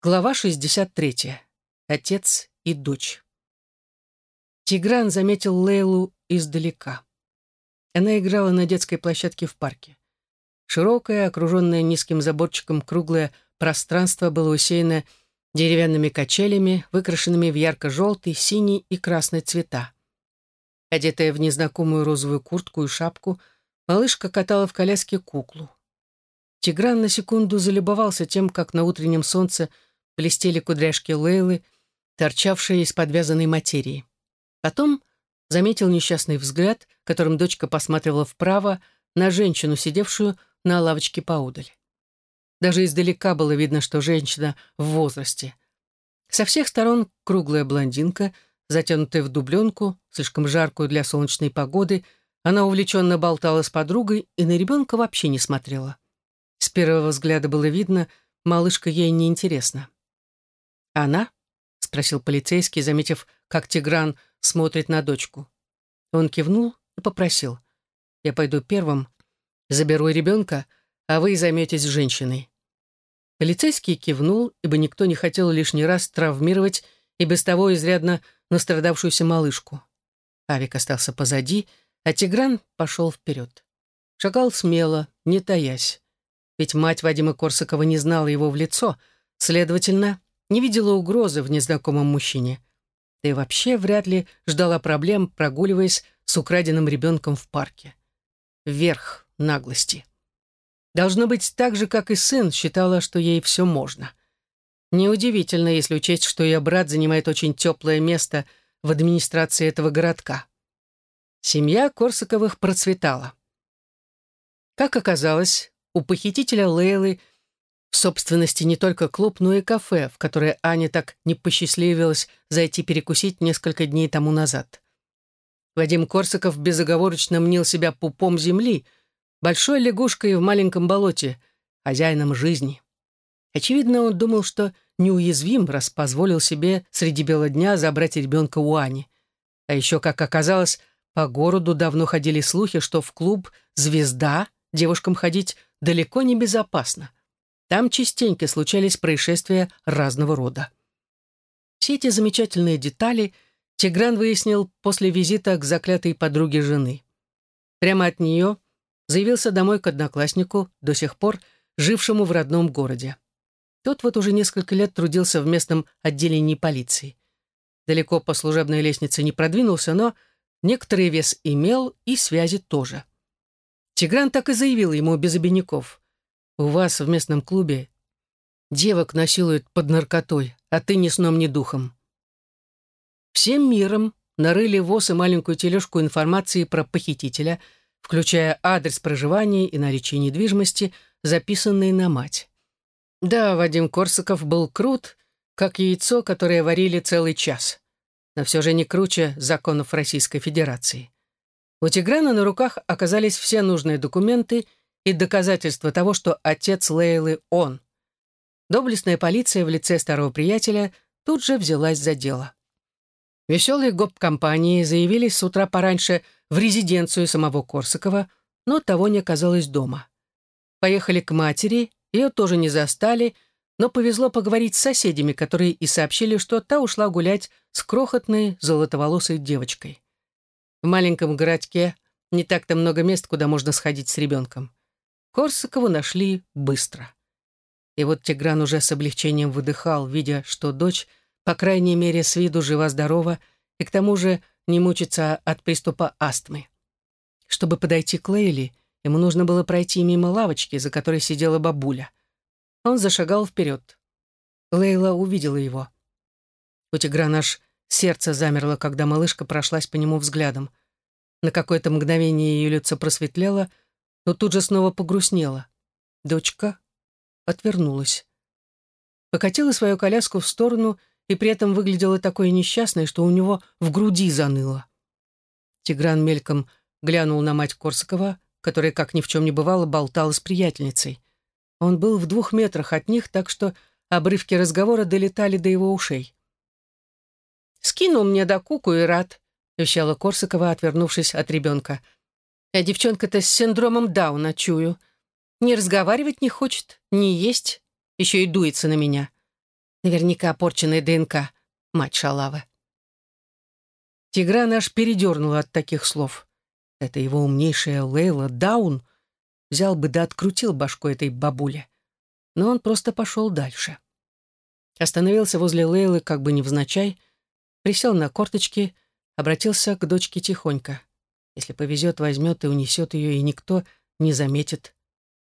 Глава 63. Отец и дочь. Тигран заметил Лейлу издалека. Она играла на детской площадке в парке. Широкое, окруженное низким заборчиком круглое пространство было усеяно деревянными качелями, выкрашенными в ярко-желтый, синий и красный цвета. Одетая в незнакомую розовую куртку и шапку, малышка катала в коляске куклу. Тигран на секунду залюбовался тем, как на утреннем солнце – блестели кудряшки Лейлы, торчавшие из подвязанной материи. Потом заметил несчастный взгляд, которым дочка посматривала вправо на женщину, сидевшую на лавочке поудаль. Даже издалека было видно, что женщина в возрасте. Со всех сторон круглая блондинка, затянутая в дубленку, слишком жаркую для солнечной погоды, она увлеченно болтала с подругой и на ребенка вообще не смотрела. С первого взгляда было видно, малышка ей не интересна. «Она?» — спросил полицейский, заметив, как Тигран смотрит на дочку. Он кивнул и попросил. «Я пойду первым, заберу ребенка, а вы займетесь женщиной». Полицейский кивнул, ибо никто не хотел лишний раз травмировать и без того изрядно настрадавшуюся малышку. Авик остался позади, а Тигран пошел вперед. Шагал смело, не таясь. Ведь мать Вадима Корсакова не знала его в лицо, следовательно, не видела угрозы в незнакомом мужчине. Да и вообще вряд ли ждала проблем, прогуливаясь с украденным ребенком в парке. Верх наглости. Должно быть так же, как и сын, считала, что ей все можно. Неудивительно, если учесть, что ее брат занимает очень теплое место в администрации этого городка. Семья Корсаковых процветала. Как оказалось, у похитителя Лейлы в собственности не только клуб, но и кафе, в которое Аня так не посчастливилась зайти перекусить несколько дней тому назад. Вадим Корсаков безоговорочно мнил себя пупом земли, большой лягушкой в маленьком болоте, хозяином жизни. Очевидно, он думал, что неуязвим, раз позволил себе среди бела дня забрать ребенка у Ани. А еще, как оказалось, по городу давно ходили слухи, что в клуб «Звезда» девушкам ходить далеко не безопасно. Там частенько случались происшествия разного рода. Все эти замечательные детали Тигран выяснил после визита к заклятой подруге жены. Прямо от нее заявился домой к однокласснику, до сих пор жившему в родном городе. Тот вот уже несколько лет трудился в местном отделении полиции. Далеко по служебной лестнице не продвинулся, но некоторый вес имел и связи тоже. Тигран так и заявил ему без обиняков. У вас в местном клубе девок насилуют под наркотой, а ты ни сном, ни духом. Всем миром нарыли ВОЗ и маленькую тележку информации про похитителя, включая адрес проживания и наличие недвижимости, записанные на мать. Да, Вадим Корсаков был крут, как яйцо, которое варили целый час. Но все же не круче законов Российской Федерации. У Тиграна на руках оказались все нужные документы — и доказательство того, что отец Лейлы — он. Доблестная полиция в лице старого приятеля тут же взялась за дело. Веселые гоп-компании заявились с утра пораньше в резиденцию самого Корсакова, но того не оказалось дома. Поехали к матери, ее тоже не застали, но повезло поговорить с соседями, которые и сообщили, что та ушла гулять с крохотной золотоволосой девочкой. В маленьком городке не так-то много мест, куда можно сходить с ребенком. Корсакову нашли быстро. И вот Тигран уже с облегчением выдыхал, видя, что дочь, по крайней мере, с виду жива-здорова и к тому же не мучится от приступа астмы. Чтобы подойти к Лейли, ему нужно было пройти мимо лавочки, за которой сидела бабуля. Он зашагал вперед. Лейла увидела его. У Тиграна аж сердце замерло, когда малышка прошлась по нему взглядом. На какое-то мгновение ее лицо просветлело — но тут же снова погрустнела. Дочка отвернулась. Покатила свою коляску в сторону и при этом выглядела такой несчастной, что у него в груди заныло. Тигран мельком глянул на мать Корсакова, которая, как ни в чем не бывало, болтала с приятельницей. Он был в двух метрах от них, так что обрывки разговора долетали до его ушей. «Скинул мне до куку и рад», — вещала Корсакова, отвернувшись от ребенка. А девчонка-то с синдромом Дауна чую. Не разговаривать не хочет, не есть, еще и дуется на меня. Наверняка порченная ДНК, мать шалавы. Тигран аж передернула от таких слов. Это его умнейшая Лейла Даун взял бы да открутил башку этой бабуле. Но он просто пошел дальше. Остановился возле Лейлы как бы невзначай, присел на корточки, обратился к дочке тихонько. Если повезет, возьмет и унесет ее, и никто не заметит.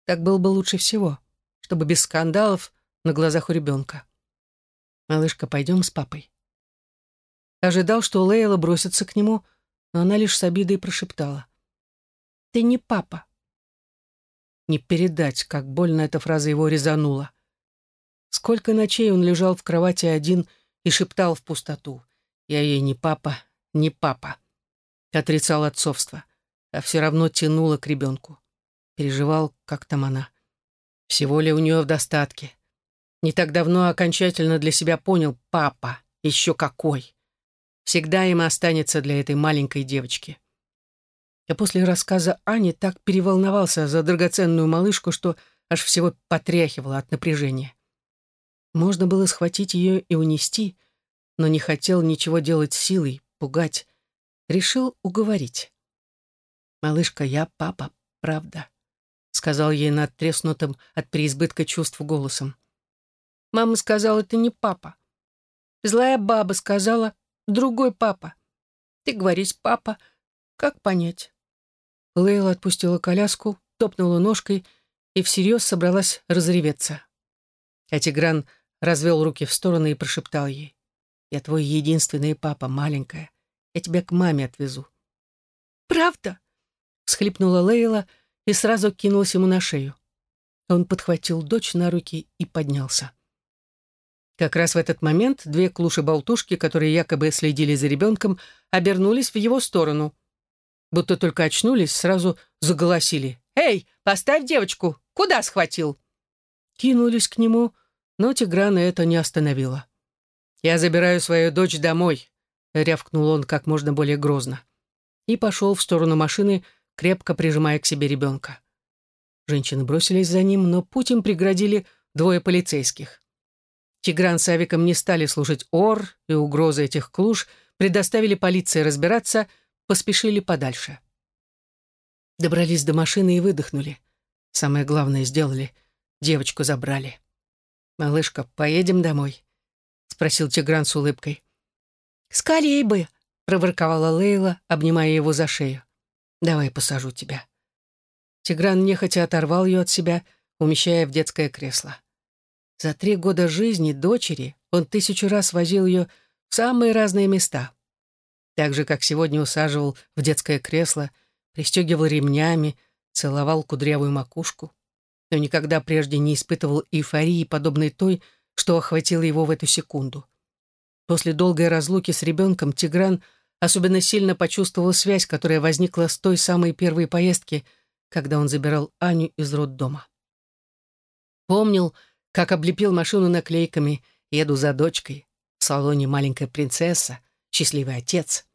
Так было бы лучше всего, чтобы без скандалов на глазах у ребенка. «Малышка, пойдем с папой». Ожидал, что Лейла бросится к нему, но она лишь с обидой прошептала. «Ты не папа». Не передать, как больно эта фраза его резанула. Сколько ночей он лежал в кровати один и шептал в пустоту. «Я ей не папа, не папа». Отрицал отцовство, а все равно тянуло к ребенку. Переживал, как там она. Всего ли у нее в достатке. Не так давно окончательно для себя понял «папа, еще какой» всегда им останется для этой маленькой девочки. Я после рассказа Ани так переволновался за драгоценную малышку, что аж всего потряхивало от напряжения. Можно было схватить ее и унести, но не хотел ничего делать силой, пугать. Решил уговорить. «Малышка, я папа, правда», — сказал ей надтреснутым от переизбытка чувств голосом. «Мама сказала, это не папа. Злая баба сказала, Другой папа. Ты говоришь папа. Как понять? Лейла отпустила коляску, топнула ножкой и всерьез собралась разреветься. А Тигран развел руки в стороны и прошептал ей. «Я твой единственный папа, маленькая. Я тебя к маме отвезу». «Правда?» — всхлипнула Лейла и сразу кинулась ему на шею. Он подхватил дочь на руки и поднялся. Как раз в этот момент две клуши-болтушки, которые якобы следили за ребенком, обернулись в его сторону. Будто только очнулись, сразу заголосили. «Эй, поставь девочку! Куда схватил?» Кинулись к нему, но Тиграна это не остановило. «Я забираю свою дочь домой», — рявкнул он как можно более грозно. И пошел в сторону машины, крепко прижимая к себе ребенка. Женщины бросились за ним, но путь им преградили двое полицейских. Тигран с Авиком не стали слушать ор и угрозы этих клуж, предоставили полиции разбираться, поспешили подальше. Добрались до машины и выдохнули. Самое главное сделали. Девочку забрали. «Малышка, поедем домой?» — спросил Тигран с улыбкой. «Скорей бы!» — проворковала Лейла, обнимая его за шею. «Давай посажу тебя». Тигран нехотя оторвал ее от себя, умещая в детское кресло. За три года жизни дочери он тысячу раз возил ее в самые разные места. Так же, как сегодня усаживал в детское кресло, пристегивал ремнями, целовал кудрявую макушку, но никогда прежде не испытывал эйфории, подобной той, что охватило его в эту секунду. После долгой разлуки с ребенком Тигран особенно сильно почувствовал связь, которая возникла с той самой первой поездки, когда он забирал Аню из роддома. Помнил, как облепил машину наклейками «Еду за дочкой», в салоне «Маленькая принцесса», «Счастливый отец».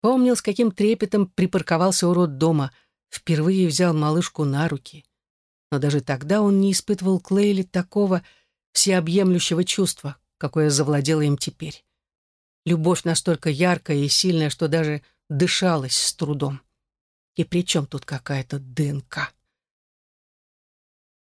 Помнил, с каким трепетом припарковался у роддома, впервые взял малышку на руки. Но даже тогда он не испытывал к Лейле такого всеобъемлющего чувства, какое завладело им теперь. Любовь настолько яркая и сильная, что даже дышалась с трудом. И при чем тут какая-то ДНК?